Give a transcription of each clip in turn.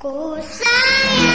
故乡呀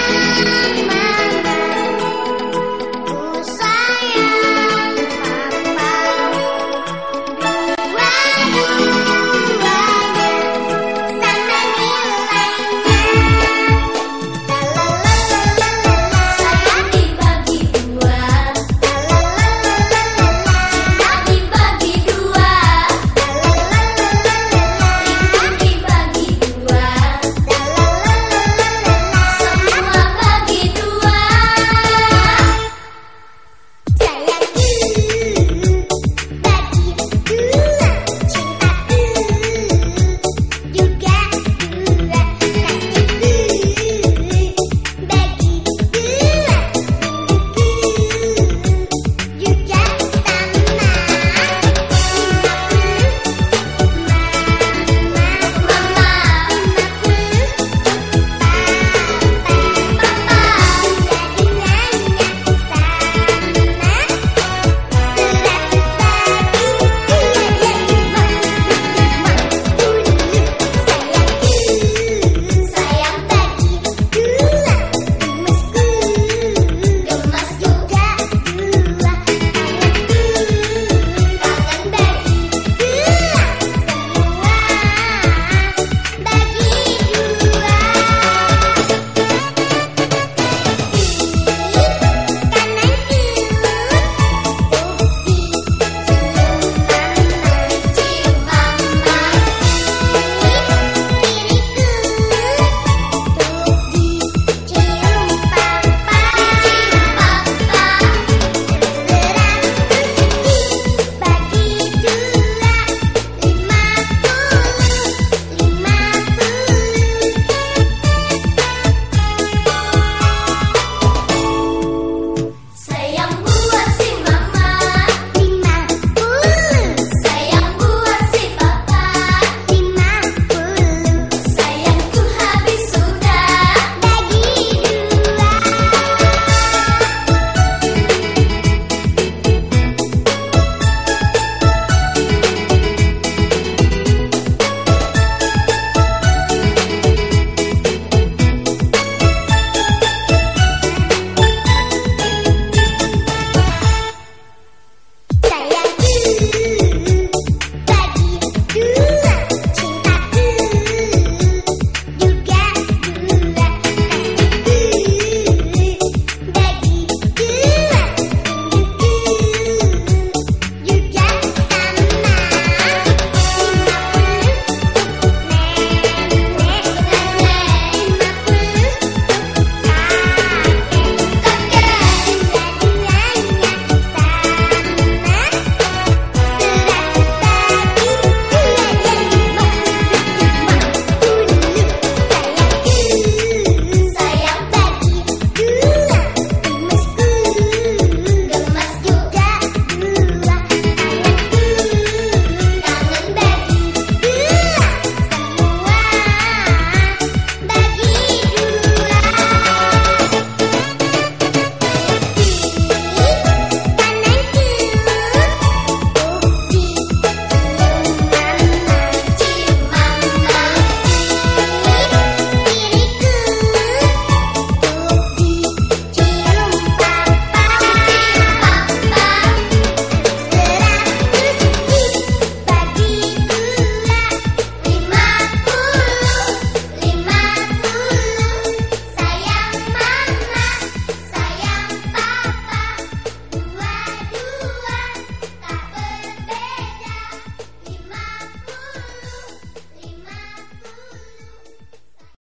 you.